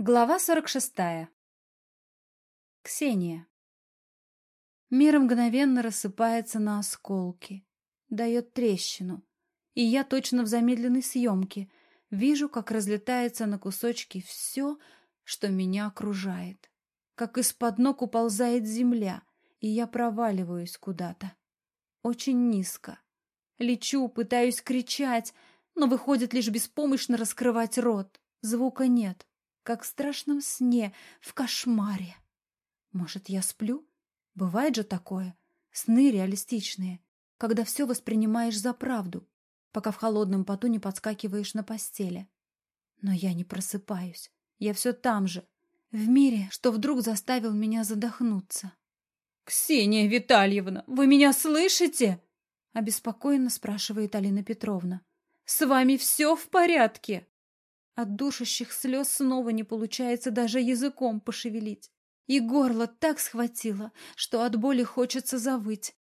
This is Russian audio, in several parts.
Глава 46. Ксения. Мир мгновенно рассыпается на осколки, дает трещину, и я точно в замедленной съемке вижу, как разлетается на кусочки все, что меня окружает, как из-под ног уползает земля, и я проваливаюсь куда-то. Очень низко. Лечу, пытаюсь кричать, но выходит лишь беспомощно раскрывать рот. Звука нет как в страшном сне, в кошмаре. Может, я сплю? Бывает же такое. Сны реалистичные, когда все воспринимаешь за правду, пока в холодном поту не подскакиваешь на постели. Но я не просыпаюсь. Я все там же, в мире, что вдруг заставил меня задохнуться. «Ксения Витальевна, вы меня слышите?» Обеспокоенно спрашивает Алина Петровна. «С вами все в порядке?» От душащих слез снова не получается даже языком пошевелить. И горло так схватило, что от боли хочется завыть.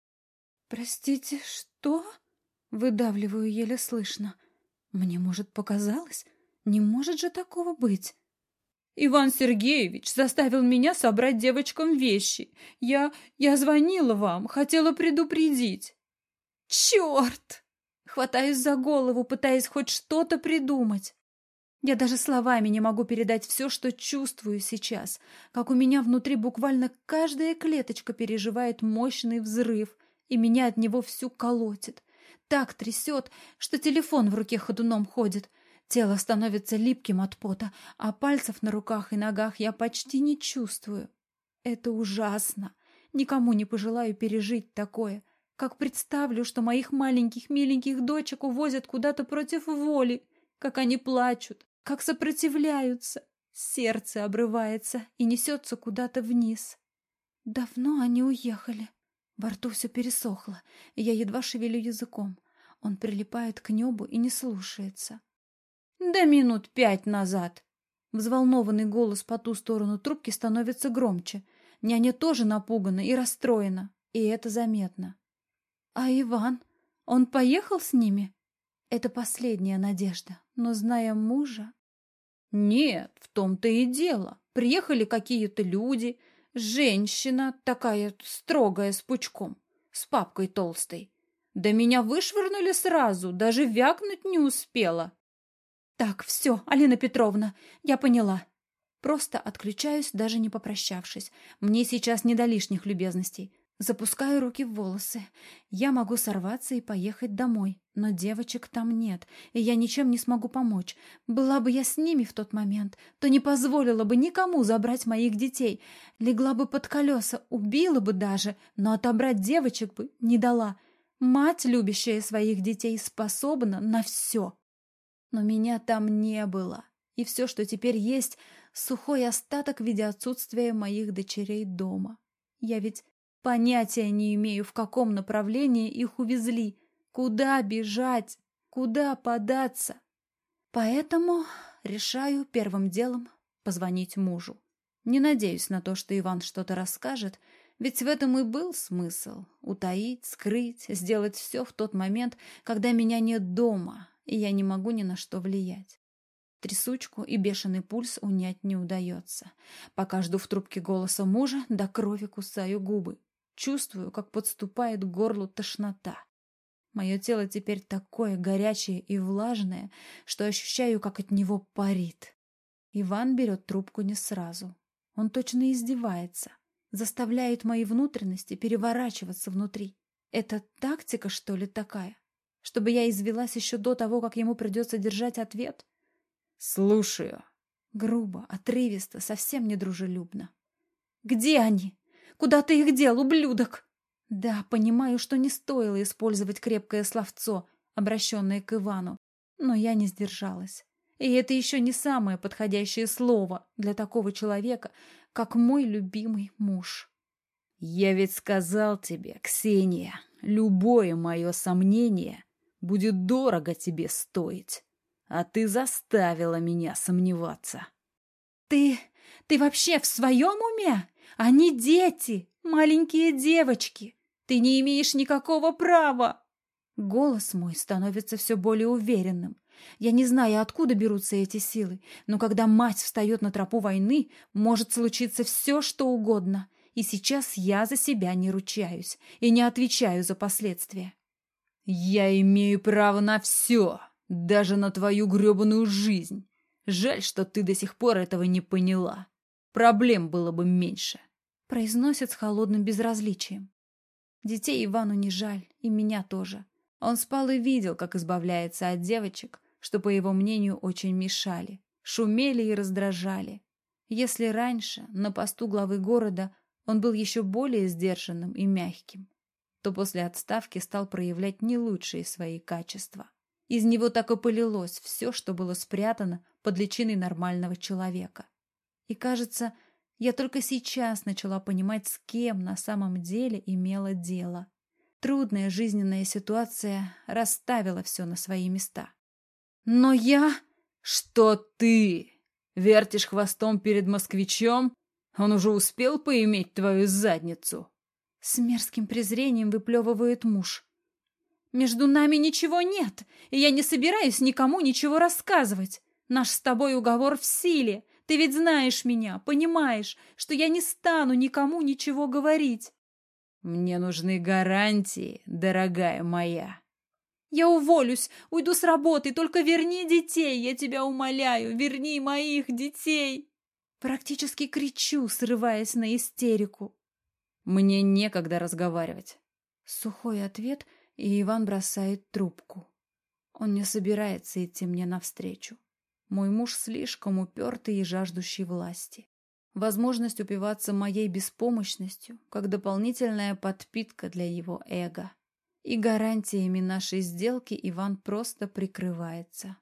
«Простите, что?» — выдавливаю еле слышно. «Мне, может, показалось? Не может же такого быть?» Иван Сергеевич заставил меня собрать девочкам вещи. Я... я звонила вам, хотела предупредить. Черт! Хватаюсь за голову, пытаясь хоть что-то придумать. Я даже словами не могу передать все, что чувствую сейчас, как у меня внутри буквально каждая клеточка переживает мощный взрыв, и меня от него всю колотит. Так трясет, что телефон в руке ходуном ходит. Тело становится липким от пота, а пальцев на руках и ногах я почти не чувствую. Это ужасно. Никому не пожелаю пережить такое. Как представлю, что моих маленьких миленьких дочек увозят куда-то против воли, как они плачут, как сопротивляются. Сердце обрывается и несется куда-то вниз. Давно они уехали. Во рту все пересохло, и я едва шевелю языком. Он прилипает к небу и не слушается. «Да минут пять назад!» Взволнованный голос по ту сторону трубки становится громче. Няня тоже напугана и расстроена, и это заметно. «А Иван? Он поехал с ними?» Это последняя надежда, но, зная мужа... Нет, в том-то и дело. Приехали какие-то люди, женщина такая строгая с пучком, с папкой толстой. Да меня вышвырнули сразу, даже вякнуть не успела. Так, все, Алина Петровна, я поняла. Просто отключаюсь, даже не попрощавшись. Мне сейчас не до лишних любезностей. Запускаю руки в волосы. Я могу сорваться и поехать домой, но девочек там нет, и я ничем не смогу помочь. Была бы я с ними в тот момент, то не позволила бы никому забрать моих детей. Легла бы под колеса, убила бы даже, но отобрать девочек бы не дала. Мать, любящая своих детей, способна на все. Но меня там не было, и все, что теперь есть, сухой остаток в виде отсутствия моих дочерей дома. Я ведь Понятия не имею, в каком направлении их увезли, куда бежать, куда податься. Поэтому решаю первым делом позвонить мужу. Не надеюсь на то, что Иван что-то расскажет, ведь в этом и был смысл — утаить, скрыть, сделать все в тот момент, когда меня нет дома, и я не могу ни на что влиять. Трясучку и бешеный пульс унять не удается. Пока жду в трубке голоса мужа, до крови кусаю губы. Чувствую, как подступает к горлу тошнота. Мое тело теперь такое горячее и влажное, что ощущаю, как от него парит. Иван берет трубку не сразу. Он точно издевается, заставляет мои внутренности переворачиваться внутри. Это тактика, что ли, такая? Чтобы я извелась еще до того, как ему придется держать ответ? Слушаю. Грубо, отрывисто, совсем недружелюбно. «Где они?» Куда ты их дел, ублюдок?» Да, понимаю, что не стоило использовать крепкое словцо, обращенное к Ивану, но я не сдержалась. И это еще не самое подходящее слово для такого человека, как мой любимый муж. «Я ведь сказал тебе, Ксения, любое мое сомнение будет дорого тебе стоить, а ты заставила меня сомневаться». «Ты... ты вообще в своем уме?» Они дети, маленькие девочки. Ты не имеешь никакого права. Голос мой становится все более уверенным. Я не знаю, откуда берутся эти силы, но когда мать встает на тропу войны, может случиться все, что угодно. И сейчас я за себя не ручаюсь и не отвечаю за последствия. Я имею право на все, даже на твою гребаную жизнь. Жаль, что ты до сих пор этого не поняла. Проблем было бы меньше. Произносит с холодным безразличием. Детей Ивану не жаль, и меня тоже. Он спал и видел, как избавляется от девочек, что, по его мнению, очень мешали, шумели и раздражали. Если раньше, на посту главы города, он был еще более сдержанным и мягким, то после отставки стал проявлять не лучшие свои качества. Из него так и полилось все, что было спрятано под личиной нормального человека. И, кажется, я только сейчас начала понимать, с кем на самом деле имела дело. Трудная жизненная ситуация расставила все на свои места. Но я... Что ты? Вертишь хвостом перед москвичом? Он уже успел поиметь твою задницу. С мерзким презрением выплевывает муж. «Между нами ничего нет, и я не собираюсь никому ничего рассказывать. Наш с тобой уговор в силе. Ты ведь знаешь меня, понимаешь, что я не стану никому ничего говорить». «Мне нужны гарантии, дорогая моя». «Я уволюсь, уйду с работы, только верни детей, я тебя умоляю, верни моих детей!» Практически кричу, срываясь на истерику. Мне некогда разговаривать. Сухой ответ, и Иван бросает трубку. Он не собирается идти мне навстречу. Мой муж слишком упертый и жаждущий власти. Возможность упиваться моей беспомощностью, как дополнительная подпитка для его эго. И гарантиями нашей сделки Иван просто прикрывается.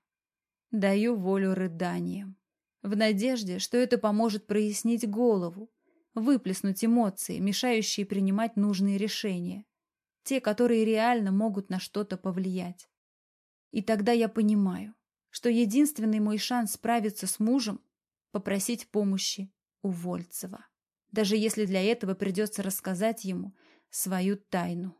Даю волю рыданиям, в надежде, что это поможет прояснить голову, выплеснуть эмоции, мешающие принимать нужные решения. Те, которые реально могут на что-то повлиять. И тогда я понимаю, что единственный мой шанс справиться с мужем — попросить помощи у Вольцева. Даже если для этого придется рассказать ему свою тайну.